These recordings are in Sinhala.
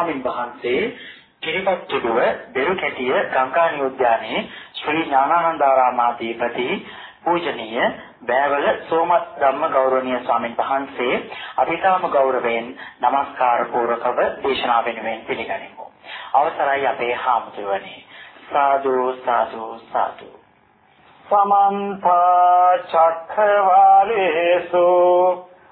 ගෞරවනීය ස්වාමින් වහන්සේ කිරිපත්තුව දෙරුකැටිය ගංගානි උද්‍යානයේ ශ්‍රී ඥානානන්දාරාමාධිපති පූජනීය බෑවල සෝම ධම්ම ගෞරවනීය ස්වාමින් වහන්සේ අභිතාම ගෞරවයෙන් নমස්කාර පූර්වකව දේශනා වෙනුවෙන් පිළිගනිමු. අවසරයි අපේ හාමුදුරනේ. සාදු සාදු සාදු. සමන්ත චක්ඛවාලේසු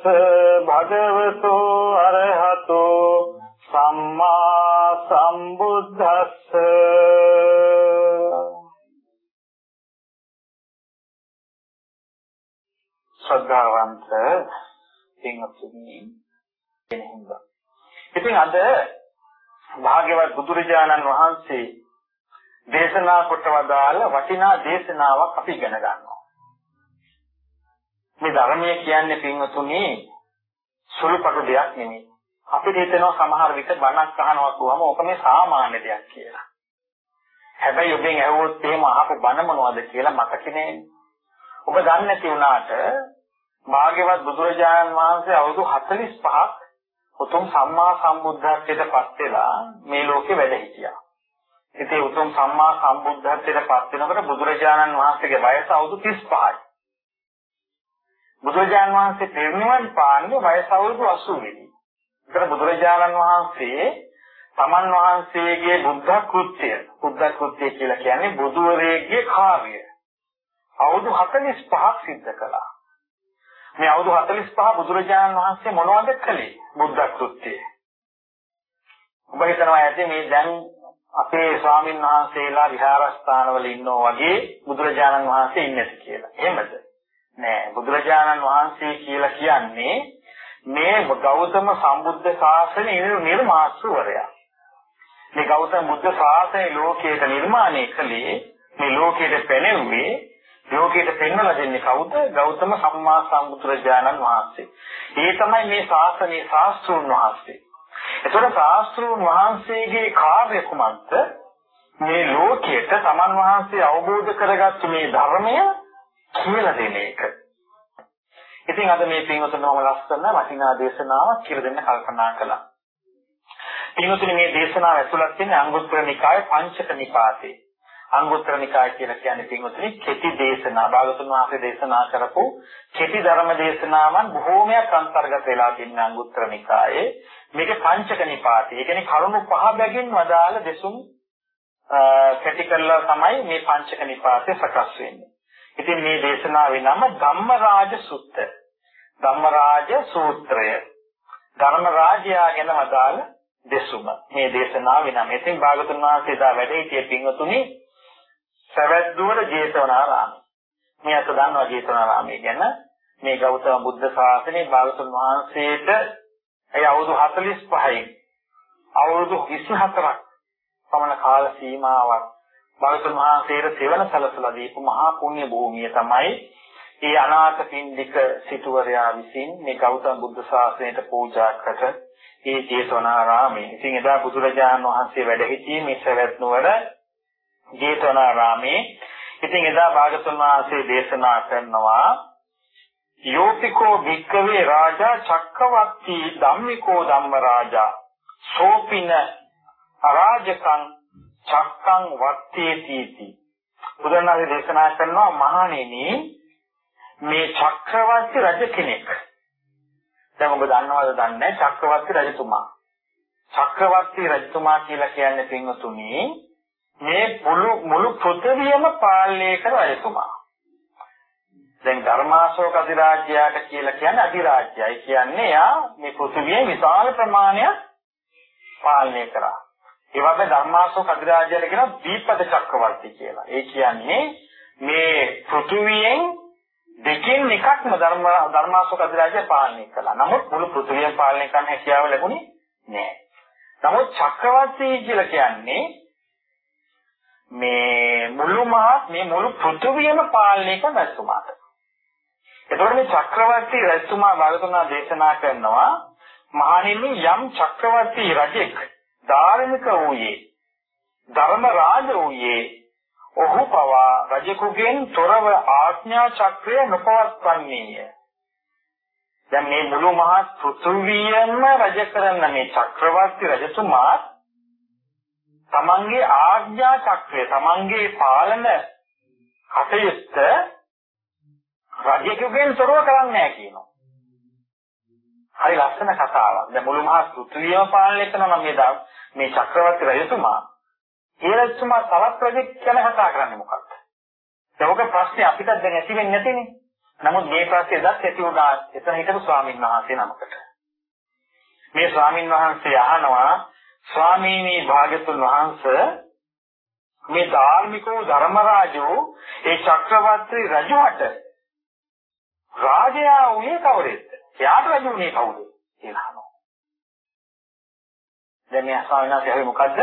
තස්ස භගවතු අරහතෝ සම්මා සම්බුද්දස්ස. ශ්‍රද්ධාවන්ත පින්වත්නි එනින්ද ඉතින් අද භාග්‍යවත් බුදුරජාණන් වහන්සේ දේශනා කොට වදාළ වටිනා දේශනාවක් අපි ඉගෙන ගන්නවා. මේ ධර්මය කියන්නේ පින්වතුනි සුළුපටු දෙයක් නෙමෙයි අපිට හිතෙනවා සමහර විට බණක් අහනවා කියවම ඕක මේ සාමාන්‍ය දෙයක් කියලා. හැබැයි ඔබෙන් ඇහුවොත් එහෙම අහපු බණ මොනවද කියලා මතක නෑනේ. ඔබ දන්නේ නැති වුණාට භාග්‍යවත් බුදුරජාණන් වහන්සේ අවුරුදු 45ක් උතුම් සම්මා සම්බුද්ධත්වයට පත් වෙලා මේ ලෝකේ වැඩ හිටියා. ඉතින් උතුම් සම්මා සම්බුද්ධත්වයට පත් වෙනකොට බුදුරජාණන් වහන්සේගේ වයස අවුරුදු 35යි. බුදුරජාණන් වහන්සේ පිරිනිවන් පාන්නේ වයස අවුරුදු 80 වෙනි. ඒතර බුදුරජාණන් වහන්සේ තමන් වහන්සේගේ බුද්ධ කෘත්‍ය, බුද්ධ කෘත්‍ය කියලා කියන්නේ බුදුවරයෙක්ගේ කාර්යය. අවුරුදු 45ක් සිද්ධ කළා. මේ අවුරුදු 45 බුදුරජාණන් වහන්සේ මොනවද කළේ? බුද්ධ කෘත්‍යය. ඔබ හිතනවා ඇති මේ දැන් අපේ ස්වාමින් වහන්සේලා විහාරස්ථානවල ඉන්නෝ වගේ බුදුරජාණන් වහන්සේ ඉන්නේ කියලා. එහෙමද? නෑ. බුදුරජාණන් වහන්සේ කියලා කියන්නේ මේ ගෞතම සම්බුද්ධ ශාසනයේ නිර්මාතෘවරයා. මේ ගෞතම බුද්ධ ශාසනය ලෝකයට නිර්මාණය කළේ මේ ලෝකයට පෙනෙන්නේ ලෝකයට පෙන්වලා දෙන්නේ කවුද? ගෞතම සම්මා සම්බුදුරජාණන් වහන්සේ. ඒ තමයි මේ ශාසනයේ ශාස්ත්‍රූන් වහන්සේ. එතකොට ශාස්ත්‍රූන් වහන්සේගේ කාර්ය කුමක්ද? මේ ලෝකයට තමන් වහන්සේ අවබෝධ කරගත්තු මේ ධර්මය කියලා දෙන එක. ඉතින් අද මේ පින්වතුන්වම ලස්සන වටිනා දේශනාවක් කියලා දෙන්න කල්පනා කළා. පින්වතුනි මේ දේශනාව ඇතුළත් වෙන්නේ අංගුත්තර නිකායේ පංචක නිපාතේ. අංගුත්තර නිකාය කියලා කියන්නේ පින්වතුනි කෙටි දේශනා භාගතුන් වහන්සේ දේශනා කරපු කෙටි ධර්ම දේශනාවන් බොහෝමයක් අන්තර්ගත වෙලා තියෙන අංගුත්තර නිකායේ මේක පංචක නිපාතය. ඒ කියන්නේ කරුණු පහ බැගින් වදාළ දෙසුම් කැටි කරලා තමයි මේ පංචක නිපාතය සකස් වෙන්නේ. ඉතින් මේ දේශනාවේ නම ධම්මරාජ සුත්ත. ධම්මරාජ සූත්‍රය. ධර්ම රාජයා ගැන වදාළ දෙසුම. මේ දේශනාවේ නම. ඉතින් භාගතුන් වහන්සේ දා වැඩ සිටියේ පින්වතුනි සවැද්දුවර ජේතවනාරාමය. මේ අත දන්නවා ජේතවනාරාමය ගැන මේ ගෞතම බුද්ධ ශාසනයේ භාගතුන් වහන්සේට ඒ අවුරුදු 45යි අවුරුදු 24ක් පමණ කාල සීමාවක් භාගතුන් වහන්සේට සෙවණ සැලසලා දීපු මහා පුණ්‍ය භූමිය තමයි ඒ අනාථ පින්ඩික සිටුවරයා විසින් මේ ගෞතම බුද්ධ ශාසනයට පූජා කර ඒ ජේතවනාරාමයේ. ඉතින් එදා බුදුරජාණන් වහන්සේ වැඩ සිටියේ මේ සවැත් නුවර ජේතවනාරාමේ ඉතින් එදා භාගතුන් වහන්සේ දේශනා කරනවා යෝතිකෝ භික්කවේ රාජා චක්කවර්ති ධම්මිකෝ ධම්ම රාජා සෝපින අරාජකං චක්කං වත්තේතිති බුදුරණාහි දේශනා කරනවා මහණෙනි මේ චක්‍රවර්ති රජ කෙනෙක් දැන් ඔබ දන්නවද දන්නේ චක්‍රවර්ති රජතුමා චක්‍රවර්ති රජතුමා කියලා කියන්නේ පින්වතුනි මේ මුළු මුළු පෘථිවියම පාලනය කරන රජතුමා. දැන් ධර්මාශෝක අධිරාජ්‍යයට කියලා කියන්නේ අධිරාජ්‍යයි කියන්නේ එයා මේ පෘථිවියේ විශාල ප්‍රමාණයක් පාලනය කරා. ඒ වගේ ධර්මාශෝක අධිරාජ්‍යයට කියන දීපද චක්‍රවර්ති කියලා. ඒ කියන්නේ මේ පෘථිවියෙන් දෙකෙන් එකක්ම ධර්ම ධර්මාශෝක අධිරාජ්‍ය පාලනය කළා. නමුත් මුළු පෘථිවියම පාලනය කරන්න හැකියාව ලැබුණේ නැහැ. නමුත් චක්‍රවර්ති කියලා කියන්නේ මේ මුළු මහත් මේ මුළු පෘථිවියම පාලනය කරන රජතුමාට. එතකොට මේ චක්‍රවර්ති රජතුමා වගතුනා දේශනා කරනවා මහණෙනි යම් චක්‍රවර්ති රජෙක් ධාර්මික වූයේ ධර්ම රාජ වූයේ ඔහු පවා රජෙකුගෙන් තොරව ආඥා චක්‍රය නොපවත්වන්නේය. දැන් මේ මුළු මහත් පෘථුවියම රජ කරන මේ චක්‍රවර්ති රජතුමා තමන්ගේ ආඥා චක්‍රය තමන්ගේ පාලන කටයුත්ත රජෙකුගෙන් තොරව කරන්නේ නැහැ කියනවා. හරි ලස්සන කතාවක්. දැන් මුළු මහත් පෘථුවියම පාලනය කරනවා මේ මේ චක්‍රවර්ති රජතුමා. ඒ රජතුමා තවත් රජෙක් ගැන කතා කරන්නේ මොකක්ද? ඒක ප්‍රශ්නේ අපිට දැන් ඇති වෙන්නේ නැතිනේ. නමුත් මේ ප්‍රශ්නේ එදත් ඇති වුණා එතන හිටපු ස්වාමීන් වහන්සේ නමකට. මේ ස්වාමීන් වහන්සේ අහනවා ස්වාමීනි භාග්‍යතුන් වහන්සේ මේ ධාර්මිකෝ ධර්මරාජෝ ඒ චක්‍රවර්ති රජුට රාජයා උනේ කවුරුද? එයාට රජු උනේ කවුද? කියලා අහනවා. දැන් මේ ස්වාමීන් වහන්සේ අහුවේ මොකද්ද?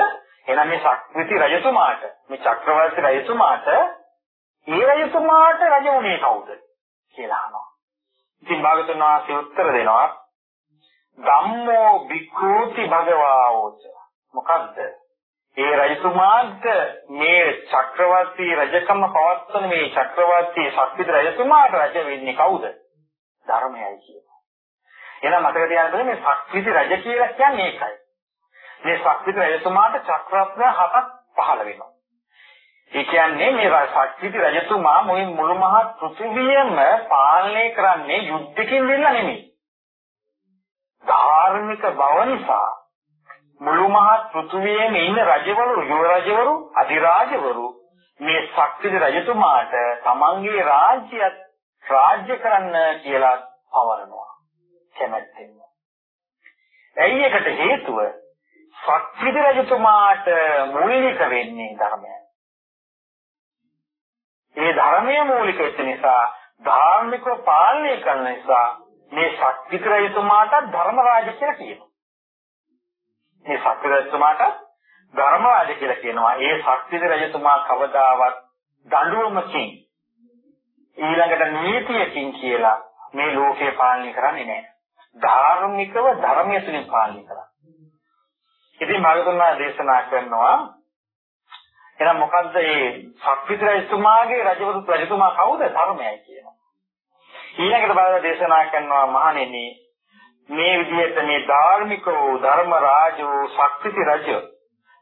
එහෙනම් මේ ශක්තිති රජතුමාට මේ චක්‍රවර්ති රජතුමාට ඒ රජතුමාට රජ උනේ කවුද? කියලා අහනවා. ඉතින් භාගතුන් වහන්සේ උත්තර දෙනවා ධම්මෝ භික්ඛූති භගවාවෝච. මොකද්ද? ඒ රජතුමාට මේ චක්‍රවර්ති රජකම පවත්වන මේ චක්‍රවර්ති ශක්තිද රජතුමාට රජ වෙන්නේ කවුද? ධර්මයයි කියනවා. එහෙනම් මතක තියාගන්න මේ ශක්තිද රජ කියලා කියන්නේ ඒකයි. මේ ශක්තිද රජතුමාට චක්‍රරත්න හතක් පහළ වෙනවා. ඒ කියන්නේ මේ ශක්තිති රජතුමා මුළු මහත් පෘථිවියම පාලනය කරන්නේ යුද්ධකින් වෙන්න නෙමෙයි. ධාර්මික බව නිසා මුළු මහත් පෘථිවියේම ඉන්න රජවරු, යුව රජවරු, අධිරාජවරු මේ ශක්තිති රජතුමාට තමන්ගේ රාජ්‍යයත් රාජ්‍ය කරන්න කියලා පවරනවා. කැමැත්තෙන්. ඇයි ඒකට හේතුව? ශක්තිති රජතුමාට මූලික වෙන්නේ ධර්මයයි. ඒ ධර්මයේ මූලික වෙච්ච නිසා ධාර්මිකව පාලනය කරන නිසා මේ ශක්තිකරයතුමාට ධර්ම රාජ කියලා කියනවා. මේ ශක්තිකරයතුමාට ධර්ම රාජ කියලා කියනවා. ඒ ශක්තිකරයතුමා කවදාවත් දඬුවමකින් ඊළඟට නීතියකින් කියලා මේ ලෝකේ පාලනය කරන්නේ නැහැ. ධාර්මිකව ධර්මයේ තුලින් පාලනය කරා. ඉතින් භාගතුන්වා දේශනා කරනවා එහෙනම් මොකද්ද මේ ශක්තිතරයතුමාගේ රජවරු රජතුමා කවුද ධර්මයයි කියනවා. ඊළඟට බලලා දේශනා කරනවා මහණෙනි මේ විදිහට මේ ධාර්මිකෝ ධර්ම රාජෝ ශක්තිති රජ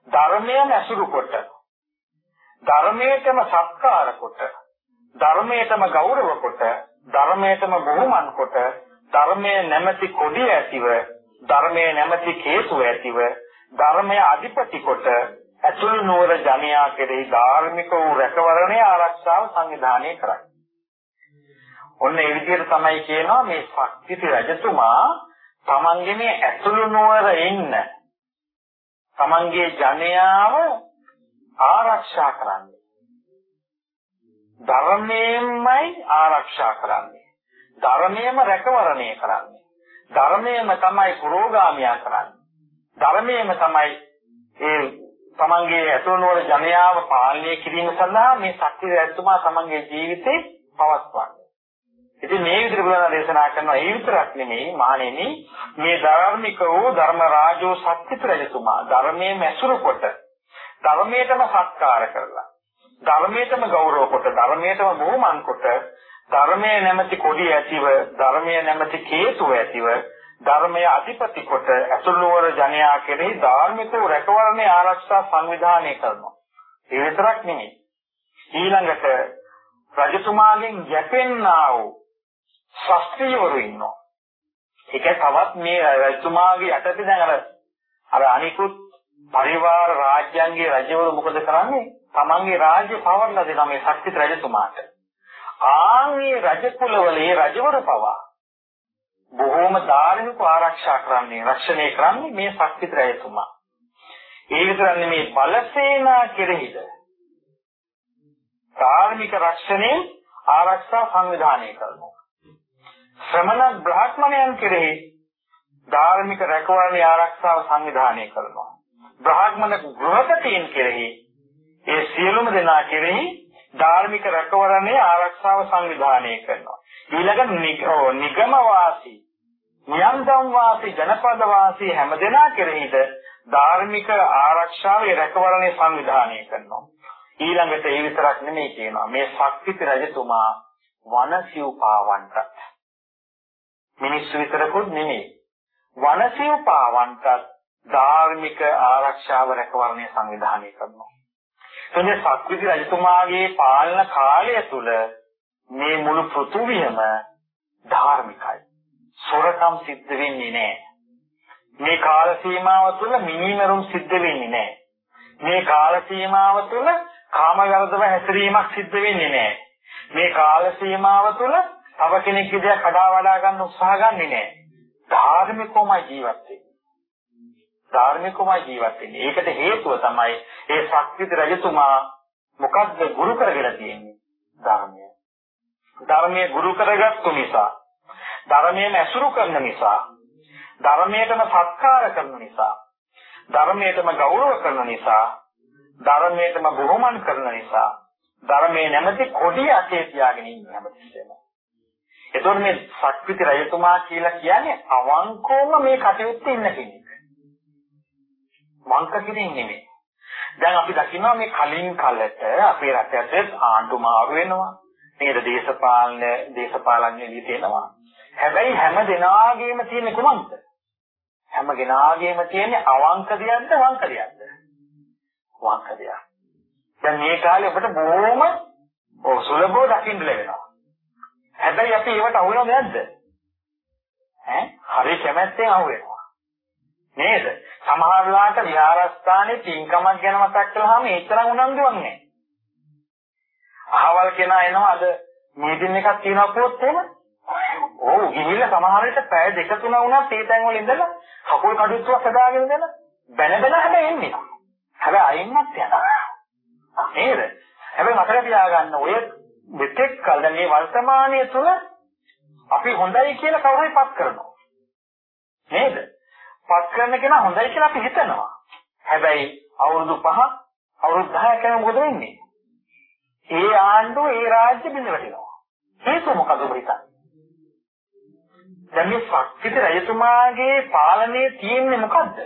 ධර්මයෙන් ඇසුරු කොට ධර්මයටම සත්කාර කොට ධර්මයටම ගෞරව කොට ධර්මයටම බොහොමන් කොට ධර්මයේ නැමැති කොඩිය ඇතිව ධර්මයේ නැමැති කේසු ඇතිව ධර්මයේ අධිපති කොට ඇතුළු නුවර ජනයා කෙරෙහි ධාර්මික වූ රැකවරණය ආරක්ෂාව සංවිධානය කරයි. ඔන්න ඒ විදිහට තමයි කියනවා මේ ශක්තිති රජතුමා තමන්ගේ මේ ඇතුළු නුවර ඉන්න තමන්ගේ ජනයාව ආරක්ෂා කරන්නේ. ධර්මයෙන්මයි ආරක්ෂා කරන්නේ. ධර්මයෙන්ම රැකවරණය කරන්නේ. ධර්මයෙන්ම තමයි පුරෝගාමියා කරන්නේ. ධර්මයෙන්ම තමයි ඒ තමන්ගේ ඇතුළුනවල ජනයාව පාලනය කිරීම සඳහා මේ ශක්තිය ඇතුමා තමන්ගේ ජීවිතේ පවත්වන්නේ. ඉතින් මේ විදිහට බුදුන් දේශනා කරනවා ඒ විතරක් නෙමෙයි මහණෙනි මේ ධර්මික වූ ධර්ම රාජෝ ශක්තිත රජතුමා ධර්මයේ මැසුරු කොට ධර්මයටම සත්කාර කරලා ධර්මයටම ගෞරව කොට ධර්මයටම බොහොමන් කොට ධර්මයේ නැමැති කොඩිය ඇතිව ධර්මයේ නැමැති කේතුව ඇතිව ධර්මයේ අධිපති කොට අසුළුවර ජනයා කෙරෙහි ධාර්මික රැකවරණේ ආරක්ෂා සංවිධානය කරනවා. ඒ විතරක් නෙමෙයි. ඊළඟට රජතුමාගෙන් යැපෙන්නා වූ ශාස්ත්‍රීයවරු ඉන්නවා. ඒක තවත් මේ රජතුමාගේ යටතේ දැන් අර අර අනිකුත් පරිවාර රාජ්‍යයන්ගේ රජවරු මොකද කරන්නේ? තමන්ගේ රාජ්‍ය පවර්ලා දෙනවා මේ ශක්තිත රජතුමාට. ආන්ගේ රජ කුලවලේ රජවරු පවා බොහෝම ධාර්මික ආරක්ෂා කරන්නේ රක්ෂණය කරන්නේ මේ ශක්තිත රජතුමා. ඒ විතරක් නෙමේ බලසේනා කෙරෙහිද ධාර්මික රක්ෂණය ආරක්ෂා සංවිධානය කරනවා. ශ්‍රමණ බ්‍රාහ්මණයන් කෙරෙහි ධාර්මික රැකවරණය ආරක්ෂාව සංවිධානය කරනවා. බ්‍රාහ්මණ ගෘහපතීන් කෙරෙහි ඒ සියලුම දෙනා කෙරෙහි ධාර්මික රැකවරණය ආරක්ෂාව සංවිධානය කරනවා. ඊළඟ නිගම වාසී නියන්තම් වාසී ජනපද වාසී හැම දෙනා කෙරෙහිද ධාර්මික ආරක්ෂාවේ රැකවරණය සංවිධානය කරනවා. ඊළඟට ඒ විතරක් නෙමෙයි කියනවා මේ ශක්තිත රජතුමා වනසිව් පාවන්ට මිනිස්සු විතරකුත් නෙමෙයි වනසිව් පාවන්ට ධාර්මික ආරක්ෂාව රැකවරණය සංවිධානය කරනවා. එතකොට ශක්තිත රජතුමාගේ පාලන කාලය තුල මේ මුළු පෘථුවියම ධාර්මිකයි. සොරකම් සිද්ධ වෙන්නේ නැහැ. මේ කාල සීමාව තුළ මිනිමරුම් සිද්ධ වෙන්නේ නැහැ. මේ කාල සීමාව තුළ කාමවර්ධව හැසිරීමක් සිද්ධ වෙන්නේ නැහැ. මේ කාල සීමාව තුළ තව කෙනෙක්ගේ දෙයක් කඩා වඩා ගන්න උත්සාහ ගන්නෙ නැහැ. ධාර්මිකවම ජීවත් වෙන්නේ. ධාර්මිකවම ජීවත් වෙන්නේ. ඒකට හේතුව තමයි ඒ ශක්තිත රජතුමා මොකද්ද ගුරු කරගෙන තියෙන්නේ? ධර්මය. ධර්මයේ ගුරු කරගත්තු නිසා ධර්මයෙන් ඇසුරු කරන නිසා ධර්මයටම සත්කාර කරන නිසා ධර්මයටම ගෞරව කරන නිසා ධර්මයටම බොහොමන් කරන නිසා ධර්මයේ නැමැති කොඩිය අතේ තියාගෙන ඉන්න හැමතිස්සෙම. එතකොට මේ ශක්තිති රජතුමා කියලා කියන්නේ අවංකවම මේ කටයුත්තේ ඉන්න කෙනෙක්. වංක කෙනෙක් නෙමෙයි. දැන් අපි දකිනවා මේ කලින් කලට අපේ රටට ආණ්ඩු මාරු වෙනවා. නේද දේශපාලන දේශපාලන එළියට එනවා. හැබැයි හැම දෙනාගේම තියෙන කුමක්ද? හැම කෙනාගේම තියෙන අවංක දෙයක්ද වංක දෙයක්ද? වංක දෙයක්. දැන් මේ කාලේ ඔබට බොහොම ඔව් සුලභව දකින්න ලැබෙනවා. හැබැයි අපි ඒවට අහු වෙනවද නැද්ද? ඈ හරි කැමැත්තෙන් අහු වෙනවා. නේද? සමහර වෙලාවට විහාරස්ථානයේ පින්කමක් ගැන මතක් කළාම ඒ තරම් උනන්දුවක් නැහැ. අහවල් කෙනා එනවා අද මීටින් එකක් තියෙනවා කිව්වොත් එහෙම ඔව් ගිහිල්ලා සමහර විට පැය දෙක තුන වුණත් ඒ තැන් වල ඉඳලා කකුල් කඩුත්තුවක් හදාගෙන ඉඳලා බැන බැන හැබැයි එන්නේ. හැබැයි අයින්වත් යනවා. නේද? හැබැයි මතක තියාගන්න ඔය මෙතෙක් කල මේ වර්තමානයේ තුල අපි හොඳයි කියලා කවුරුයි පත් කරනවා. නේද? පත් කරන කෙනා හොඳයි කියලා අපි හිතනවා. හැබැයි අවුරුදු 5 අවුරුදු 10 යනකොට මොකද වෙන්නේ? ඒ ආණ්ඩුව ඒ රාජ්‍ය බිඳ වැටෙනවා. හේතුව මොකද ඔබ හිතන්නේ? දැන් මේ ශක්තිත රජතුමාගේ පාලනයේ තියෙන්නේ මොකද්ද?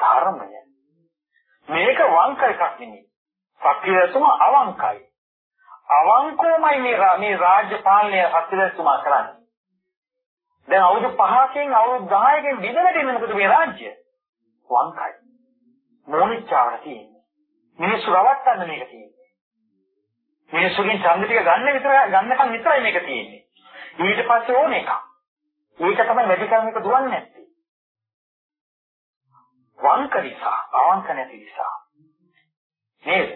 ධර්මය. මේක වංක එකක් නෙමෙයි. ශක්තිත රජතුමා අවංකයි. අවංකවමයි මේ මේ රාජ්‍ය පාලනය ශක්තිත රජතුමා කරන්නේ. දැන් අවුරුදු 5කින් අවුරුදු 10කින් විදලා දෙන්නේ මොකද මේ රාජ්‍ය? වංකයි. මොනිච්චාවට තියෙන්නේ. මිනිස්සු රවට්ටන්න මේක තියෙන්නේ. මිනිස්සුගෙන් ඡන්ද ටික ගන්න විතර ගන්නකම් විතරයි මේක තියෙන්නේ. ඊට පස්සේ ඕන එකක්. ඒක තමයි වැඩිකම් එක දුවන්නේ නැත්තේ. වංක නිසා, අවංක නැති නිසා. නේද?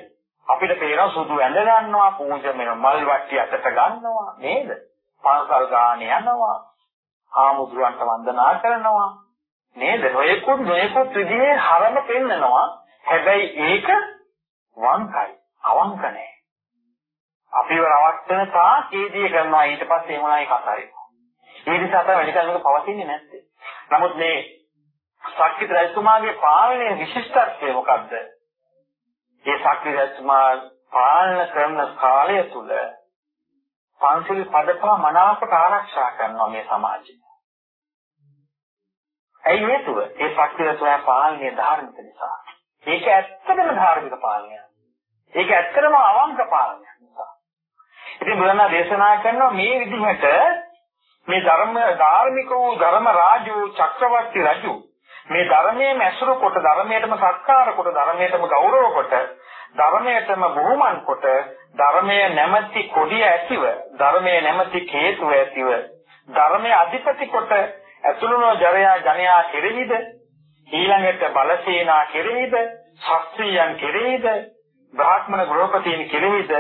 අපිට පේනවා සුදු ඇඳ ගන්නවා, පූජා වෙන මල් වට්ටි අතට ගන්නවා, නේද? පාසල් ගානේ යනවා, ආමුදුරන්ට වන්දනා කරනවා, නේද? නොයෙකුත් නොයෙකුත් විදිහේ හරම පෙන්නනවා. හැබැයි ඒක වංකයි, අවංක නැහැ. අපිව රවට්ටන තා කේදී කරනවා ඊට පස්සේ එමුණායි කතාවේ. ඒ නිසා තමයි වැඩි කාලයක පවතින්නේ නැත්තේ. නමුත් මේ ශක්තිත රජතුමාගේ පාලනයේ විශිෂ්ටත්වය මොකද්ද? මේ ශක්තිත රජතුමා පාලන කරන කාලය තුල පන්සිල් පදපහ මනාවකට ආරක්ෂා කරනවා මේ සමාජය. ඇයි හේතුව? ඒ ශක්තිත රජතුමා පාලනයේ ධාර්මික නිසා. ඒක ඇත්තටම ධාර්මික පාලනයක්. ඒක ඇත්තටම අවංක පාලනයක් නිසා. ඉතින් බුදුනා දේශනා කරනවා මේ විදිහට මේ ධර්ම ධාර්මික වූ ධර්ම රාජු චක්‍රවර්ති රජු මේ ධර්මයේ මැසුරු කොට ධර්මයටම සත්කාර කොට ධර්මයටම ගෞරව කොට ධර්මයටම බොහොමන් කොට ධර්මයේ නැමැති කොඩිය ඇතිව ධර්මයේ නැමැති හේතුව ඇතිව ධර්මයේ අධිපති කොට ඇතුළුන ජරයා ජනයා කෙරෙහිද ඊළඟට බලසේනා කෙරෙහිද ශාස්ත්‍රීයන් කෙරෙහිද බ්‍රාහ්මණ ගෘහපතීන් කෙරෙහිද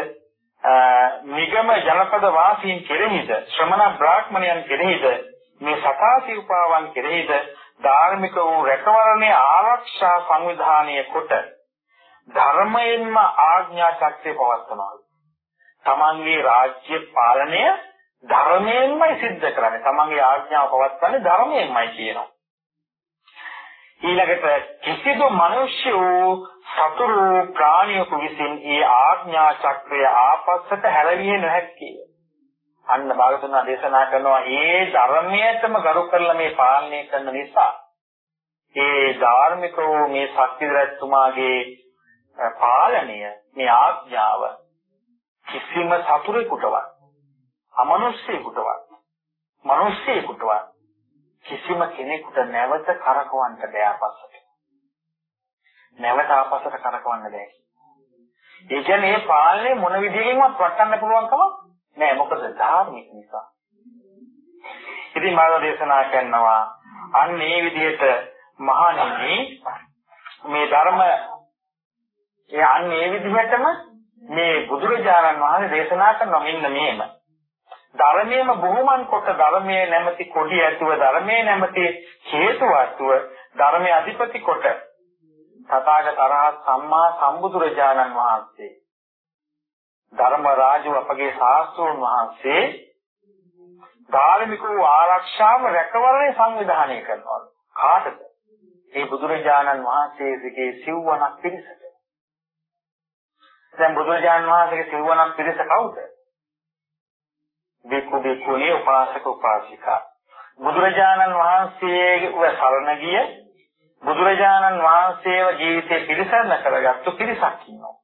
නිගම ජනපද වාසීන් කෙරෙහිද ශ්‍රමණ බ්‍රාහ්මණයන් කෙරෙහිද මේ සතාසි උපාවන් කෙරෙහිද ධාර්මික වූ රැකවරණේ ආරක්ෂා සංවිධානය කොට ධර්මයෙන්ම ආඥා ශක්තිය පවත්වනවා. තමන්ගේ රාජ්‍ය පාලනය ධර්මයෙන්මයි සිද්ධ කරන්නේ. තමන්ගේ ආඥාව පවත්වන්නේ ධර්මයෙන්මයි කියනවා. ඊළඟට කිසිදු මිනිස්සු සතුරු ප්‍රාණියෙකු විසින් ඒ ආඥා චක්‍රය ආපස්සට හැරවිය නොහැක්කේ. අන්න භාගතුන් දේශනා කරනවා ඒ ධර්මයටම ගරු කරලා මේ පාලනය කරන නිසා ඒ ධාර්මිකව මේ ශක්තිදරතුමාගේ පාලනය මේ ආඥාව කිසිම සතුරෙකුටවත් අමනුෂ්‍යයෙකුටවත් මිනිස්සෙකුටවත් කිසිම කෙනෙකුට නැවත කරකවන්න බෑ අපස්සට. නැවත ආපස්සට කරකවන්න බෑ. ඒ කියන්නේ මේ පාලනේ මොන විදිහකින්වත් වටන්න පුළුවන් කමක් නෑ මොකද ධාර්මික නිසා. ඉතින් මාව දේශනා කරනවා අන්න මේ විදිහට මහණෙනි මේ ධර්ම ඒ අන්න මේ විදිහටම මේ බුදුරජාණන් වහන්සේ දේශනා කරන මෙන්න මේම. ධර්මයේම බොහොමන් කොට ධර්මයේ නැමැති කොඩි ඇතුව ධර්මයේ නැමැති හේතු වස්තුව ධර්මයේ අධිපති කොට තථාගත අරහත් සම්මා සම්බුදුරජාණන් වහන්සේ ධර්ම රාජු අපගේ ශාස්ත්‍රෝන් වහන්සේ ධාර්මික වූ ආරක්ෂාව රැකවරණය සංවිධානය කරනවා. කාටද? මේ බුදුරජාණන් වහන්සේගේ සිව්වණක් පිරිසට දැන් බුදුරජාණන් වහන්සේගේ සිව්වණක් පිරිස කවුද බික්කු බික්කුණී උපාසක උපාසිකා බුදුරජාණන් වහන්සේව සරණ ගිය බුදුරජාණන් වහන්සේව ජීවිතේ පිළිසරණ කරගත්තු පිරිසක් ඉන්නවා.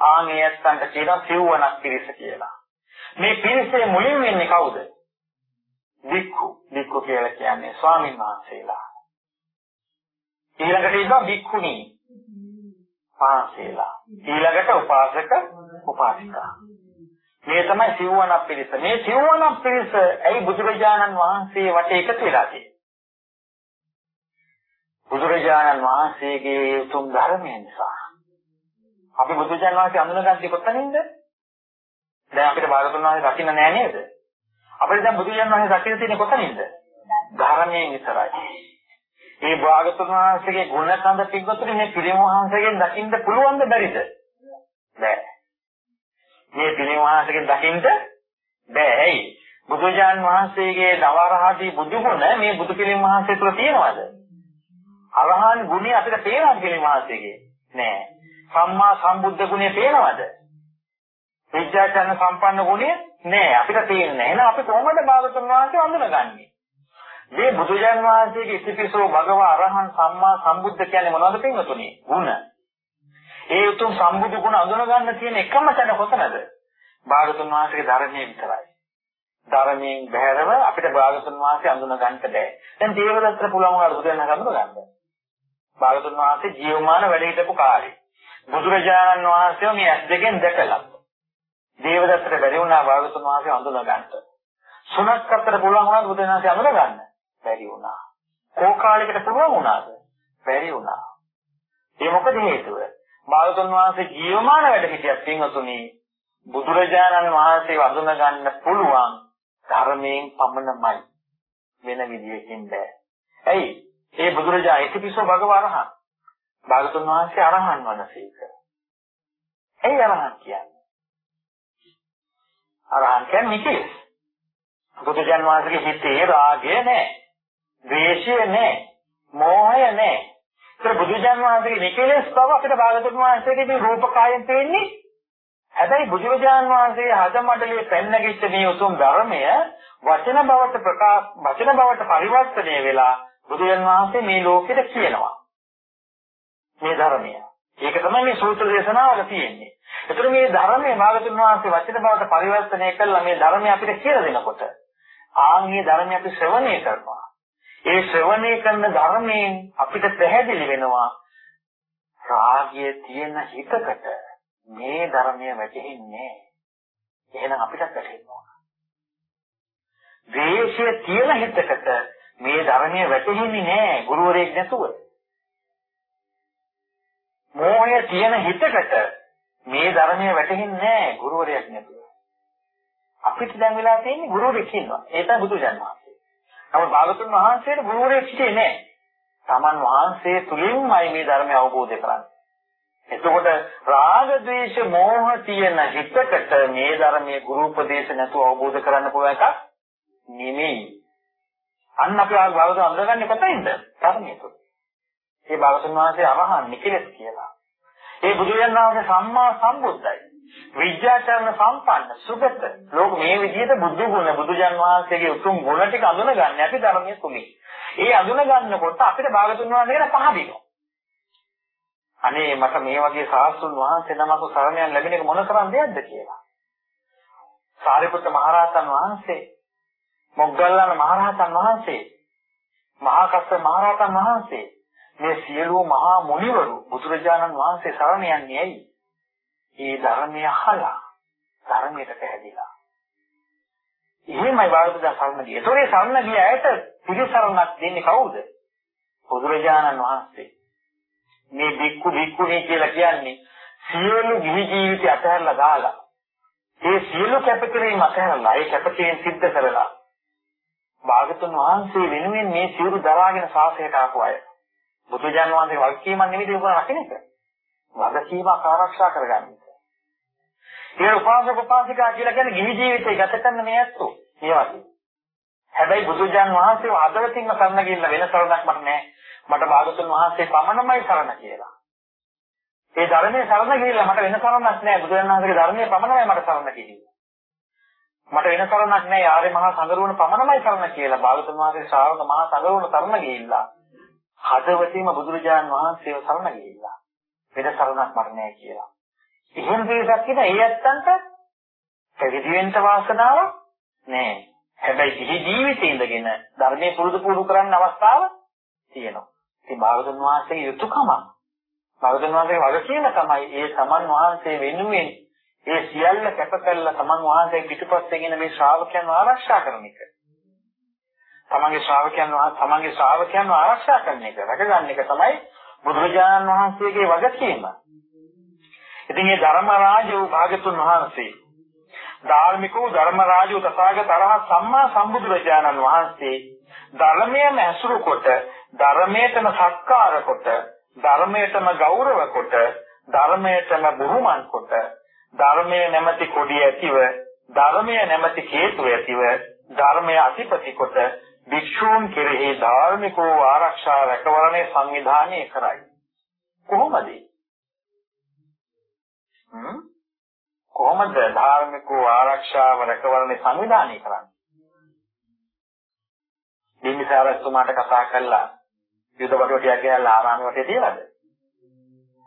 ආන්නේ ඇත්තන්ට කියනවා සිව්වණක් පිරිස කියලා. මේ පිරිසේ මුලින් වෙන්නේ කවුද? බික්කු. බික්කු කියලා කියන්නේ ස්වාමීන් වහන්සේලා. ඊළඟට ඉන්නවා බික්කුණී. පාසේලා. ඊළඟට උපාසක උපාසිකා. මේ තමයි සිව්වණක් පිරිස. මේ සිව්වණක් පිරිස ඇයි බුදුරජාණන් වහන්සේ වටේ එකතු වෙලා තියෙන්නේ? බුදුරජාණන් වහන්සේගේ උතුම් ධර්මය නිසා. අපි බුදුරජාණන් වහන්සේ අඳුනගත්තේ කොතනින්ද? දැන් අපිට බාරතුන් වහන්සේ දකින්න නෑ නේද? අපිට දැන් බුදුරජාණන් වහන්සේ දකින්න තියෙන්නේ කොතනින්ද? ධර්මයෙන් විතරයි. මේ භාගතුන් වහන්සේගේ ගුණ කඳ පිටුතුනේ මේ පිරිම වහන්සේගෙන් දකින්න පුළුවන්ද බැරිද? බෑ. මේ පිළිමහාසකෙන් දකින්න බෑ. ඇයි? බුදුජාන් වහන්සේගේ නවරහදී බුදුගුණ මේ බුදු පිළිමහාසය තුළ තියෙනවද? අරහන් ගුණය අපිට පේනවද පිළිමහාසයේ? නෑ. සම්මා සම්බුද්ධ ගුණය පේනවද? විද්‍යාචරණ සම්පන්න ගුණය නෑ අපිට පේන්නේ නෑ. එහෙනම් අපි කොහොමද භාගතුන් වහන්සේ අඳුනගන්නේ? මේ බුදුජාන් වහන්සේගේ ඉතිපිසෝ භගව අරහන් සම්මා සම්බුද්ධ කියන්නේ මොනවද පින්වතුනි? ගුණ. ඒ උතුම් සම්බුදු ගුණ අඳුන ගන්න තියෙන එකම තැන කොතනද? භාගතුන් වහන්සේගේ ධර්මයේ විතරයි. ධර්මයෙන් බැහැරව අපිට භාගතුන් වහන්සේ අඳුන ගන්නට බෑ. දැන් දේවදත්තට පුළුවන් වුණා බුදුන් වහන්සේ අඳුන ගන්න. භාගතුන් වහන්සේ ජීවමාන වැඩ හිටපු කාලේ බුදුරජාණන් වහන්සේ මේ ඇස් දෙකෙන් දැකලා දේවදත්තට බැරි වුණා භාගතුන් වහන්සේ අඳුන ගන්නට. සුණක්කත්තට පුළුවන් වුණා බුදුන් වහන්සේ අඳුන ගන්න. බැරි වුණා. කෝකාලයකට පුළුවන් වුණාද? බැරි වුණා. ඒ මොකද හේතුව? භාගතුන් වහන්සේ ජීවමාන වැඩ හිටියත් පින්වතුනි බුදුරජාණන් වහන්සේ වඳුන ගන්න පුළුවන් ධර්මයෙන් පමණමයි වෙන විදියකින් බෑ. ඇයි? ඒ බුදුරජාණන් ඉතිපිසෝ භගවරහන්. භාගතුන් වහන්සේ අරහන් වනසේක. ඇයි අරහන් කියන්නේ? අරහන් කියන්නේ නිකේ. බුදුජන් වහන්සේගේ හිතේ රාගය නැහැ. ද්වේෂය නැහැ. මෝහය නැහැ. ඒත් බුදුජන් වහන්සේගේ නිකලස් බව අපිට භාගතුන් වහන්සේගේ මේ රූපකායෙන් පේන්නේ. හැබැයි බුදුරජාන් වහන්සේ හදමඩලේ පෙන්නගිච්ච මේ උතුම් ධර්මය වචන බවට ප්‍රකාශ වචන බවට පරිවර්තනය වෙලා බුදුන් වහන්සේ මේ ලෝකෙට කියනවා. මේ ධර්මය. ඒක තමයි මේ සූත්‍ර දේශනාවල තියෙන්නේ. ඒතර මේ ධර්මයේ භාගතුන් වහන්සේ වචන බවට පරිවර්තනය කළා මේ ධර්මය අපිට කියලා දෙනකොට ආන් මේ ධර්මය අපි ශ්‍රවණය කරනවා. ඒ ශ්‍රවණය කරන ධර්මයෙන් අපිට පැහැදිලි වෙනවා රාගය තියෙන හිතකට මේ ධර්මය වැටෙන්නේ එහෙනම් අපිට වැටෙනවා. ද්වේෂය තියෙන හිතකට මේ ධර්මය වැටෙන්නේ නැහැ ගුරුවරයෙක් නැතුව. මෝහය තියෙන හිතකට මේ ධර්මයේ වැටහෙන්නේ නැහැ ගුරුවරයෙක් නැතුව. අපිට දැන් වෙලා තියෙන්නේ ගුරුවරයෙක් ඉන්නවා. ඒ තමයි බුදුජන් වහන්සේ. නමුත් භාගතුන් වහන්සේට ගුරුවරයෙක් හිටියේ නැහැ. තමන් වහන්සේ තුලින්මයි මේ ධර්මය අවබෝධ කරන්නේ. එතකොට රාග ద్వේෂ මෝහ තියෙන හිතකට මේ ධර්මයේ ගුරු උපදේශ නැතුව අවබෝධ කරන්න පුළුවන් එකක් නෙමෙයි. අන්න අපි ආව භවත අඳගන්නේ කොතනින්ද? ධර්මයේ තුල. ඒ භවතුන් වහන්සේ අරහන් නිකලස් කියලා. ඒ බුදුරජාණන් වහන්සේ සම්මා සම්බුද්ධයි. විද්‍යාචරණ සම්පන්න සුගත ලෝක මේ විදිහට බුදු ගුණ බුදුජන් වහන්සේගේ උතුම් ගුණ ටික අඳුනගන්නේ අපි ධර්මයේ තුලින්. ඒ අඳුන ගන්නකොට අපිට භාගතුන් වහන්සේ පහදිනවා. අනේ මට මේ වගේ සාස්තුන් වහන්සේ නමක සරණයන් ලැබෙන එක මොන තරම් දෙයක්ද කියලා. සාරිපුත්ත මහරහතන් වහන්සේ, මොග්ගල්ලාන මහරහතන් වහන්සේ, මහා කස්ස මහරහතන් වහන්සේ මේ සියලු මහා මුනිවරු බුදුරජාණන් වහන්සේ සරණ යන්නේ ඇයි? ඒ ධර්මය අහලා ධර්මයට පැහැදිලා. එහෙමයි වාරුද සරණ ගියේ. ඒතොරේ සරණ ගිය ඇයට පිළිසරණක් දෙන්නේ කවුද? බුදුරජාණන් වහන්සේ. මේ බික්කු බික්කුණී කියලා කියන්නේ සියලු ගිහි ජීවිතය අතහැරලා දාලා ඒ සියලු කැපකිරීම අතහැරලා ඒ කැපකිරීම සිද්ධ කරලා භාගතුන් වහන්සේ වෙනුවෙන් මේ සියලු දරාගෙන ශාසනයට ආපු අය බුදුජාන වහන්සේ වගකීමක් නෙමෙයි උගන රකින්න එක වගකීමක් ආරක්ෂා කරගන්න එක ඒ උපාසක උපාසිකා කියලා කියන්නේ ගිහි ජීවිතය ගත කරන මේ ඇත්තෝ ඒ වගේ හැබැයි බුදුජාන වහන්සේ හදවතින්ම කරන්න ගිහිල්ලා වෙන සරණක් මට නැහැ මට භාගතුන් වහන්සේ පමණමයි සරණ කියලා. ඒ ධර්මයේ සරණ ගිහිල්ලා මට වෙන සරණක් නැහැ. බුදුරජාණන් වහන්සේගේ ධර්මයේ පමණමයි මට සරණ කිව්වේ. මට වෙන සරණක් නැහැ. ආර්ය මහා සංගරුවන පමණමයි සරණ කියලා. භාගතුන් වහන්සේ ශ්‍රාවක මහා සංගරුවන සරණ ගිහිල්ලා හදවතින්ම බුදුරජාණන් වහන්සේව සරණ ගිහිල්ලා වෙන සරණක් මට නැහැ කියලා. එහෙම දෙයක් කියන ඒ ඇත්තන්ට පැවිදි වෙන්න වාසනාවක් නැහැ. හැබැයි දිවි ජීවිතේ ඉඳගෙන ධර්මයේ පුරුදු පුරුදු කරන්න අවස්ථාව තියෙනවා. ඉතින් භාගතුන් වහන්සේගේ යුතුයකම භාගතුන් වහන්සේගේ වගකීම තමයි ඒ සමන් වහන්සේ වෙනුවෙන් ඒ සියල්ල කැප කළා සමන් වහන්සේ පිටුපස්සෙන් එන මේ ශ්‍රාවකයන් ආරක්ෂා කරන එක. තමන්ගේ ශ්‍රාවකයන් තමන්ගේ ශ්‍රාවකයන් ආරක්ෂා කරන එක, රැකගන්න එක තමයි බුදුරජාණන් වහන්සේගේ වගකීම. ඉතින් මේ ධර්ම රාජ වූ භාගතුන් වහන්සේ ධාර්මික වූ ධර්ම රාජ වූ තථාගත අරහත් සම්මා සම්බුදුරජාණන් වහන්සේ ධර්මයේම ඇසුරු කොට ධර්මයටම සත්කාර කොට ධර්මයටම ගෞරව කොට ධර්මයටම බුහුමන් කොට ධර්මයේ නැමැති කොඩිය ඇතිව ධර්මයේ නැමැති හේතු ඇතිව ධර්මයේ අධිපති කොට භික්ෂූන් කෙරෙහි ධාර්මිකෝ ආරක්ෂා රැකවරණේ සංවිධානය කරයි. කොහොමද? කොහොමද ධාර්මිකෝ ආරක්ෂාව රැකවරණේ සංවිධානය කරන්නේ? බිම්බිසාරතුමාට කතා කළා. යුද වටවටියක් කියලා ආරාම වටේ තියලාද?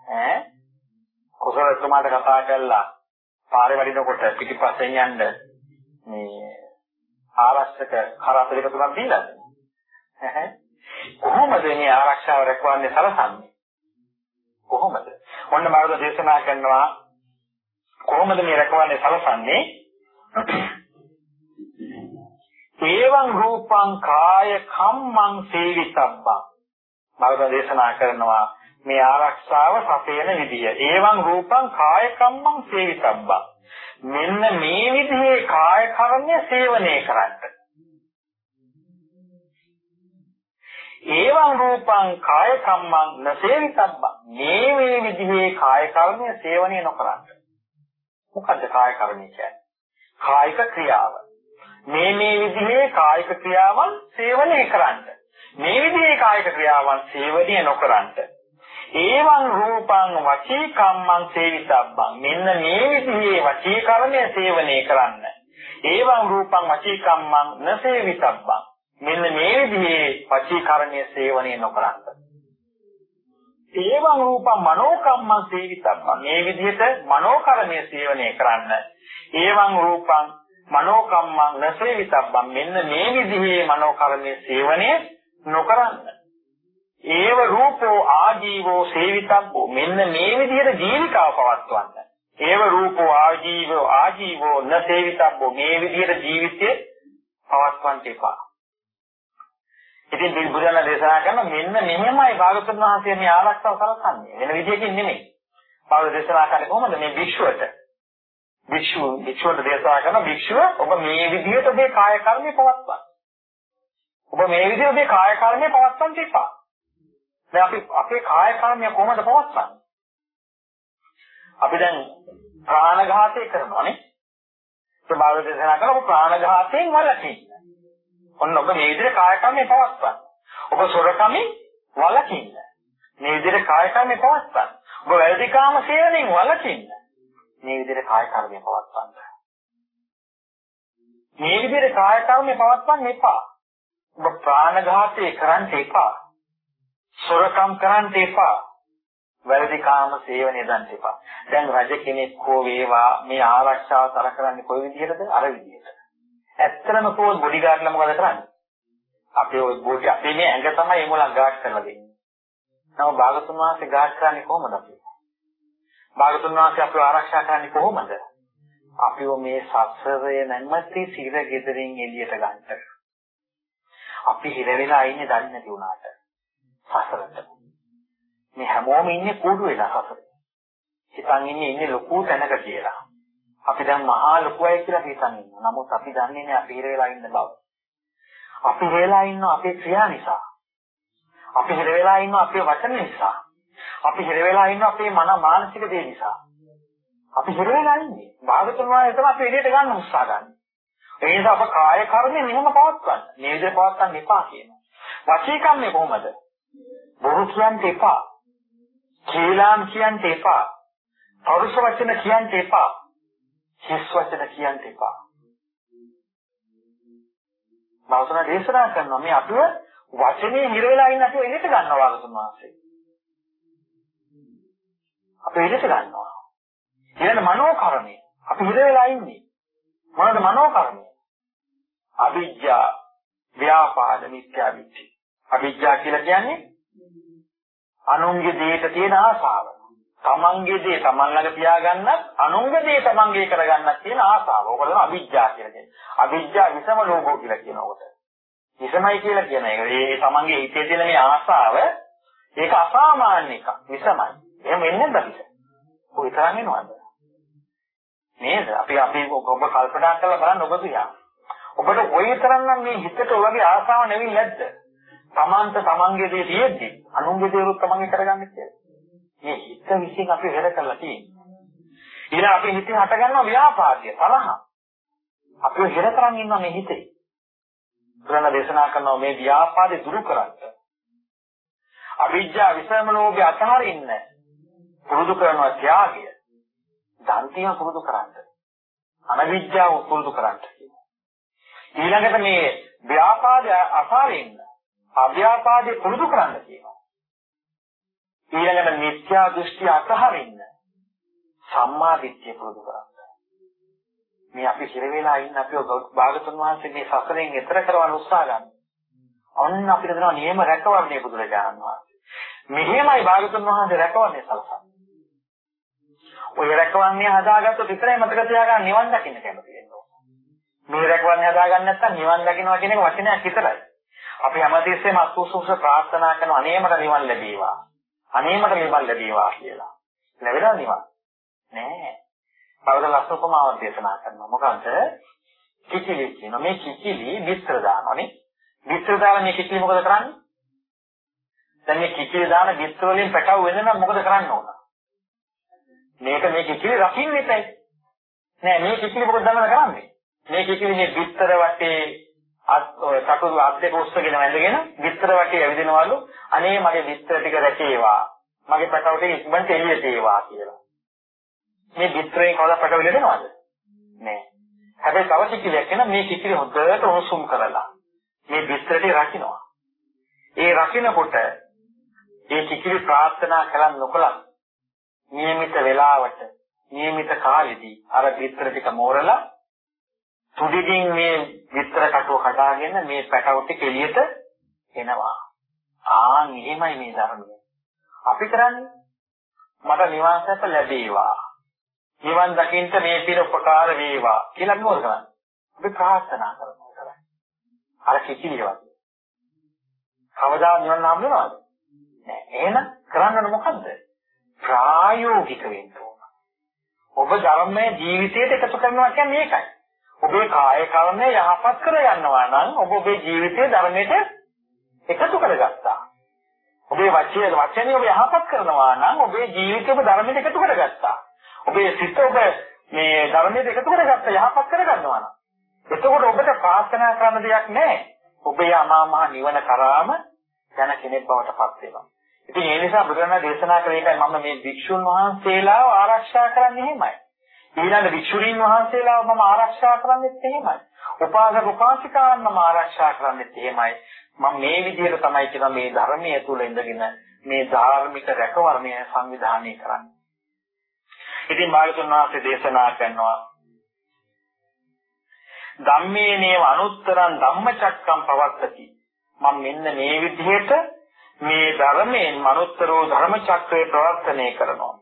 ඈ? කුසලතුමාට කතා කළා. පාරේ වඩිනකොට පිටිපස්සෙන් යන්න මේ ආරක්ෂක කරත් දෙක තුනක් දීලාද? ඈ කොහොමද මේ ආරක්ෂාව රැකවන්නේ සලසන්නේ? කොහොමද? ඔන්න මාර්ග දේශනා කරනවා කොහොමද මේ රැකවන්නේ සලසන්නේ? ඒවං රූපං කාය කම්මං සේවිතබ්බං භාගව දේශනා කරනවා මේ ආරක්ෂාව සපයන විදිය. ඒවං රූපං කාය කම්මං සේවිතබ්බං මෙන්න මේ විදිහේ කාය කර්මය සේවනය කරන්න. ඒවං රූපං කාය කම්මං නසේවිතබ්බං මේ මේ විදිහේ කාය කර්මය සේවනය නොකරන්න. මොකද්ද කාය කර්මය කියන්නේ? කායික ක්‍රියාව. මේ මේ විදිහේ කායික ක්‍රියාවන් සේවනය කරන්න. මේ විදිහේ කායික ක්‍රියාවන් සේවනය නොකරන්න. ඒවං රූපං වචී කම්මං සේවිතබ්බං මෙන්න මේ විදිහේ වචී කර්මය සේවනය කරන්න. ඒවං රූපං වචී කම්මං නසේවිතබ්බං මෙන්න මේ විදිහේ වචී කර්මය සේවනය නොකරන්න. ඒවං රූපං මනෝකම්මං සේවිතබ්බං මේ විදිහට මනෝකර්මය සේවනය කරන්න. ඒවං රූපං මනෝකම්මං නසේවිතබ්බම් මෙන්න මේ විදිහේ මනෝකර්මයේ සේවනය නොකරන්න. ඒව රූපෝ ආජීවෝ සේවිතබ්බෝ මෙන්න මේ විදිහට ජීවිකාව පවත්වන්න. ඒව රූපෝ ආජීවෝ ආජීවෝ නසේවිතබ්බෝ මේ විදිහට ජීවිතේ පවත්වන්න එපා. ඉතින් බුදුරජාණන් දේශනා කරන මෙන්න මෙහෙමයි භාගතුන් වහන්සේ මේ ආරක්ෂාව සලකන්නේ. වෙන විදියකින් නෙමෙයි. භාග දේශනා කරන්නේ කොහොමද මේ භික්ෂුවට? භික්ෂුව භික්ෂුවට දේශනා කරන භික්ෂුව ඔබ මේ විදිහට ඔබේ කාය කර්මය පවත්වා. ඔබ මේ විදිහට ඔබේ කාය කර්මය පවත්වන්න එපා. දැන් අපි අපේ කාය කර්මය කොහොමද පවත්වන්නේ? අපි දැන් ප්‍රාණඝාතය කරනවානේ. ඒ භාග දේශනා කරන ඔබ ප්‍රාණඝාතයෙන් වළකින්න. ඔන්න ඔබ මේ විදිහට කාය කර්මය පවත්වන්න. ඔබ සොරකමින් වළකින්න. මේ විදිහට කාය කර්මය පවත්වන්න. ඔබ වැරදිකාම සේවනයෙන් වළකින්න. මේ විදිහට කාය කර්මය පවත්වන්න. මේ විදිහට කාය කර්මය පවත්වන්න එපා. ඔබ ප්‍රාණඝාතය කරන්න එපා. සොරකම් කරන්න එපා. වැරදිකාම සේවනය දන්න එපා. දැන් රජ කෙනෙක් හෝ වේවා මේ ආරක්ෂාව තර කරන්නේ කොයි විදිහටද? අර විදිහට. ඇත්තම කෝල් බොඩි ගාඩ්ලා මොකද කරන්නේ? අපේ ওই බොඩි අපේ මේ ඇඟ තමයි ඒගොල්ලන් ගාඩ් කරලා දෙන්නේ. නම භාගතුන් වහන්සේ ගාඩ් කරන්නේ කොහොමද අපි? භාගතුන් වහන්සේ අපිව ආරක්ෂා කරන්නේ කොහොමද? අපිව මේ සසරේ නැමැති සිර ගෙදරින් එළියට ගන්නට. අපි හිර වෙලා ඉන්නේ දන්නේ නැති වුණාට. සසරට. මේ හැමෝම ඉන්නේ කූඩු වෙලා සසරේ. හිතන් ඉන්නේ ඉන්නේ ලොකු තැනක කියලා. අපි දැන් මහා ලොකුයි කියලා හිතන් ඉන්නවා. නමුත් අපි දන්නේ නැහැ අපි හිර වෙලා ඉන්න බව. අපි වෙලා ඉන්නවා අපේ ක්‍රියා නිසා. අපි හිර වෙලා ඉන්නවා අපේ වචන නිසා. අපි හිර වෙලා ඉන්නවා අපේ මන මානසික දේ නිසා. අපි හිර වෙලා ඉන්නේ. භාගතුන් වහන්සේ තමයි අපි එළියට ගන්න උත්සාහ ගන්න. ඒ නිසා අප කාය කර්මය මෙහෙම පවත්වන්න. මේ විදිහට පවත්වන්න එපා කියනවා. වචී කර්මය කොහොමද? බොරු කියන්න එපා. කේලාම් කියන්න එපා. පරුෂ වචන කියන්න එපා. හිස් වචන කියන්න එපා. බෞද්ධ දේශනා කරනවා මේ අපිව වචනේ හිර වෙලා ඉන්න අපිව එළියට ගන්නවා වගතුන් වහන්සේ. අපි එළියට ගන්නවා. ඊළඟ මනෝකරණය. අපි හිර වෙලා ඉන්නේ. මොනවද මනෝකරණය? අවිජ්ජා, ව්‍යාපාද, මිත්‍යා දිට්ඨි. අවිජ්ජා කියලා කියන්නේ අනුන්ගේ දෙයට තියෙන ආසාව. තමන්ගේ දේ තමන් ළඟ තියාගන්නත් අනුන්ගේ දේ තමන්ගේ කරගන්නත් තියෙන ආසාව. ඕක තමයි අවිජ්ජා කියලා කියන්නේ. අවිජ්ජා විසම ලෝභෝ කියලා කියන කොට. විසමයි කියලා කියන එක. ඒ තමන්ගේ හිතේ තියෙන මේ ආසාව ඒක අසාමාන්‍ය එකක්. විසමයි. එහෙම වෙන්නේ නැද්ද? ඔය තරම් වෙනවද? නේද? අපි අපි ඔබ කල්පනා කරලා බලන්න ඔබ කියා. ඔබට ওই තරම් නම් මේ හිතට ඔයගේ ආසාව නැවිල් නැද්ද? තමන්ට තමන්ගේ දේ තියෙද්දි අනුන්ගේ දේරුත් තමන්ගේ කරගන්න කියලා. මේ හිත විසින් අපි වෙර කරලා තියෙන්නේ. ඊළඟ අපේ හිතේ හට ගන්නවා ව්‍යාපාදය, තරහ. අපි වෙර කරන් ඉන්නවා මේ හිතේ. බුදුන් දේශනා කරනවා මේ ව්‍යාපාදේ දුරු කරන්න. අවිජ්ජා විසම ලෝභය අතහරින්න. පුරුදු කරනවා ත්‍යාගය. දන්තිය පුරුදු කරන්න. අනවිජ්ජාව පුරුදු කරන්න ඊළඟට මේ ව්‍යාපාදය අතහරින්න. අව්‍යාපාදේ පුරුදු කරන්න කියනවා. ඊළඟට මිත්‍යා දෘෂ්ටි අතහරින්න සම්මා දිට්ඨිය පුරුදු කරන්න. මේ අපි හිර වෙලා ඉන්න අපි භාගතුන් වහන්සේ මේ සසරෙන් එතර කරවන්න උත්සාහ ගන්න. අන්න අපිට දෙනවා නියම රැකවන්නේ බුදුරජාණන් වහන්සේ. මෙහෙමයි භාගතුන් වහන්සේ රැකවන්නේ සලසන්නේ. ඔය රැකවන්නේ හදාගත්තොත් විතරයි මතක තියාගන්න නිවන් දකින්න කැමති වෙන්නේ. මේ රැකවන්නේ හදාගන්න නැත්නම් නිවන් දකින්නවා කියන එක වචනයක් විතරයි. අපි හැමතිස්සෙම අසුසුස ප්‍රාර්ථනා කරන අනේමට නිවන් ලැබේවා. අනේ මට නිවන් ලැබේවා කියලා. ලැබෙනවද නිවන්? නෑ. බෞද්ධ ලස්සන උපමාවක් දේශනා කරනවා. මොකද කිකිලි කියනවා. මේ කිකිලි විස්තර දානවානේ. විස්තර දාලා මේ කිකිලි මොකද කරන්නේ? දැන් මේ කිකිලි දාන විස්තර වලින් පැටව වෙන නම් මොකද කරන්න ඕන? මේක මේ කිකිලි රකින්න එපයි. නෑ මේ කිකිලි මොකද දන්නවද කරන්නේ? මේ කිකිලි මේ විස්තර වටේ අත් ඔය සතුරු අත් දෙක උස්සගෙන වැඳගෙන විස්තර වටේ ඇවිදිනවලු. අනේ මගේ විස්තර ටික රැකේවා. මගේ පැටව ටික ඉක්මනට එළියට ඒවා කියලා. මේ විස්තරේ කවදා පැටව එළියට එනවද නෑ. හැබැයි තව කිකිලියක් එන මේ කිකිලි හොඳට උණුසුම් කරලා මේ විස්තර ටික රකින්නවා. ඒ රකින්නකොට ඒ කිකිලි ප්‍රාර්ථනා කළන් නොකලත් නියමිත වේලාවට නියමිත කාලෙදී අර විස්තර ටික මෝරලා තුඩින් මේ විතර කටුව කඩාගෙන මේ පැටව ටික එළියට එනවා. ආන් එහෙමයි මේ ධර්මය. අපි කරන්නේ මට නිවන් සැප ලැබේවා. නිවන් දකින්න මේ පිර උපකාර වේවා කියලා මොකද කරන්නේ? අපි ප්‍රාර්ථනා කරනවා කරන්නේ. අර කිසිලිය වගේ. කවදා නිවන් හම්බ වෙනවද? නෑ. එහෙනම් කරන්න මොකද්ද? ප්‍රායෝගික වෙන්න ඕන. ඔබ ධර්මයේ ජීවිතයට එකතු කරනවා කියන්නේ ඒකයි. ඔබේ කාය කර්මය යහපත් කර ගන්නවා නම් ඔබ ඔබේ ජීවිතයේ ධර්මයට එකතු කරගත්තා. ඔබේ වචනේ වචනේ ඔබ යහපත් කරනවා නම් ඔබේ ජීවිතය ඔබ ධර්මයට එකතු කරගත්තා. ඔබේ සිත ඔබ මේ ධර්මයට එකතු කරගත්ත යහපත් කරගන්නවා නම් එතකොට ඔබට ප්‍රාර්ථනා කරන්න දෙයක් නැහැ. ඔබේ අමා මහ නිවන කරාම යන කෙනෙක් බවට පත් වෙනවා. ඉතින් ඒ නිසා බුදුරණන් දේශනා කළේ ඒකයි මම මේ භික්ෂුන් වහන්සේලාව ආරක්ෂා කරන්නේ එහෙමයි. ඊළඟ භික්ෂුණීන් වහන්සේලාව මම ආරක්ෂා කරන්නේත් එහෙමයි. උපාසක උපාසිකාවන් මම ආරක්ෂා කරන්නේත් එහෙමයි. මම මේ විදිහට තමයි කියන මේ ධර්මයේ තුල ඉඳගෙන මේ ධාර්මික රැකවරණය සංවිධානය කරන්නේ. ඉතින් මාළුතුන් වහන්සේ දේශනා කරනවා ධම්මේනේව අනුත්තරං ධම්මචක්කම් පවත්තති. මම මෙන්න මේ විදිහට මේ ධර්මයෙන් මනුත්තරෝ ධර්ම චක්‍රය ප්‍රවර්තනය කරනවා.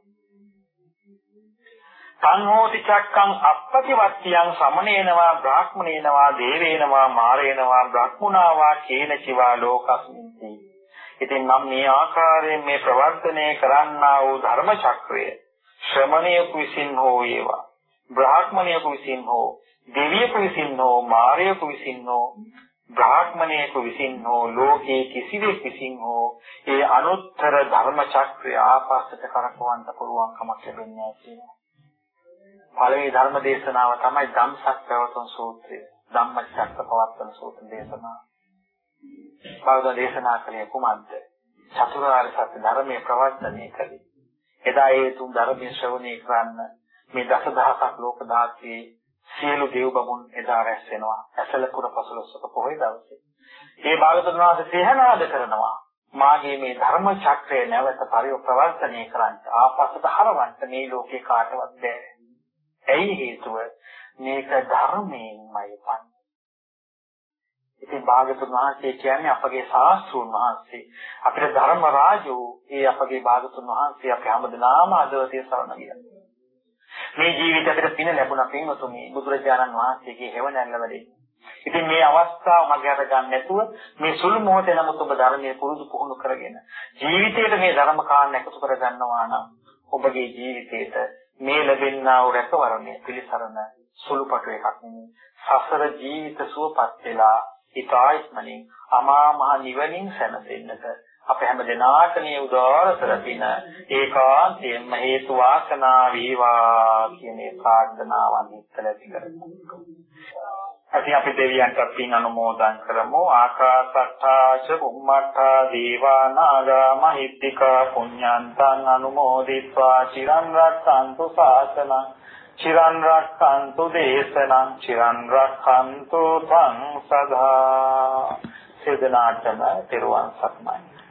සංහෝති චක්කං අපපතිවත්තියං සමනේනවා බ්‍රාහ්මණේනවා දේවේනවා මාරේනවා බ්‍රහ්මුණාවා කේන චිවා ලෝකස්මින්ති. ඉතින් මම මේ ආකාරයෙන් මේ ප්‍රවර්තනය කරන්නා වූ ධර්ම චක්‍රය ශ්‍රමණයෙකු විසින් හෝ වේවා බ්‍රාහ්මණයෙකු විසින් හෝ දෙවියෙකු විසින් හෝ මාරයෙකු විසින් හෝ බ්‍රාහ්මණයෙකු විසින් හෝ ලෝකයේ කිසිවෙක් විසින් හෝ ඒ අනුත්තර ධර්ම චක්‍රය ආපස්සට කරකවන්න පුළුවන් කමක් ලැබෙන්නේ නැහැ කියනවා. පළවෙනි ධර්ම දේශනාව තමයි ධම්සක්කවතුන් සූත්‍රය. ධම්මචක්ක පවත්තන සූත්‍ර දේශනාව. බෞද්ධ දේශනා කලේ කුමක්ද? චතුරාර්ය සත්‍ය ධර්මයේ ප්‍රවර්තනය කළේ. එදා ඒ තුන් ධර්මයේ ශ්‍රවණය කරන්න මේ දසදහසක් ලෝක ධාතුවේ සියලු දේව බමුණු එදා රැස් වෙනවා. ඇසලපුර පසළොස්වක පොහොය දවසේ. මේ භාගතුන් වහන්සේ සිහනාද කරනවා. මාගේ මේ ධර්ම චක්‍රය නැවත පරිවර්තනය කරන්න ආපස්සට හරවන්න මේ ලෝකේ කාටවත් බැහැ. ඇයි හේතුව? මේක ධර්මයෙන්මයි පන්නේ. ඉතින් භාගතුන් වහන්සේ කියන්නේ අපගේ ශාස්ත්‍රුන් වහන්සේ. අපේ ධර්ම රාජෝ ඒ අපගේ භාගතුන් වහන්සේ අපි හැමදෙනාම අදවතේ සරණ ගියා. මේ ජීවිතයට පින ලැබුණා පින්වතුනි බුදුරජාණන් වහන්සේගේ හේවණල්ල වැඩේ. ඉතින් මේ අවස්ථාව මගේ අත ගන්න නැතුව මේ සුළු මොහොතේ නමුත් ඔබ ධර්මයේ පුරුදු පුහුණු කරගෙන ජීවිතයට මේ ධර්ම කාරණා එකතු කර ගන්නවා නම් ඔබගේ ජීවිතේට මේ ලැබෙනා වූ රැකවරණය පිළිසරණ සුළුපටු එකක් නෙමෙයි. සසර ජීවිත සුවපත් වෙලා ඊතායිස්මනින් අමා මහ නිවනින් සැනසෙන්නට අප හැම දිනාට මේ උදාරතර පින ඒකාන්තයෙන්ම හේතු වාසනා වේවා කියන ප්‍රාර්ථනාවන් ඉස්සල ඇති කරගන්න. අපි අපි දෙවියන්ට පින් අනුමෝදන් කරමු. ආකාසට්ඨා ච බුම්මට්ඨා දේවා නාග මහිත්‍තිකා පුඤ්ඤන්තං අනුමෝදිත්වා. චිරන් රක්ඛන්තු ශාසනං චිරන් රක්ඛන්තු දේශනං චිරන් රක්ඛන්තු සං සදා සේදනාටම තෙරුවන් සරණයි.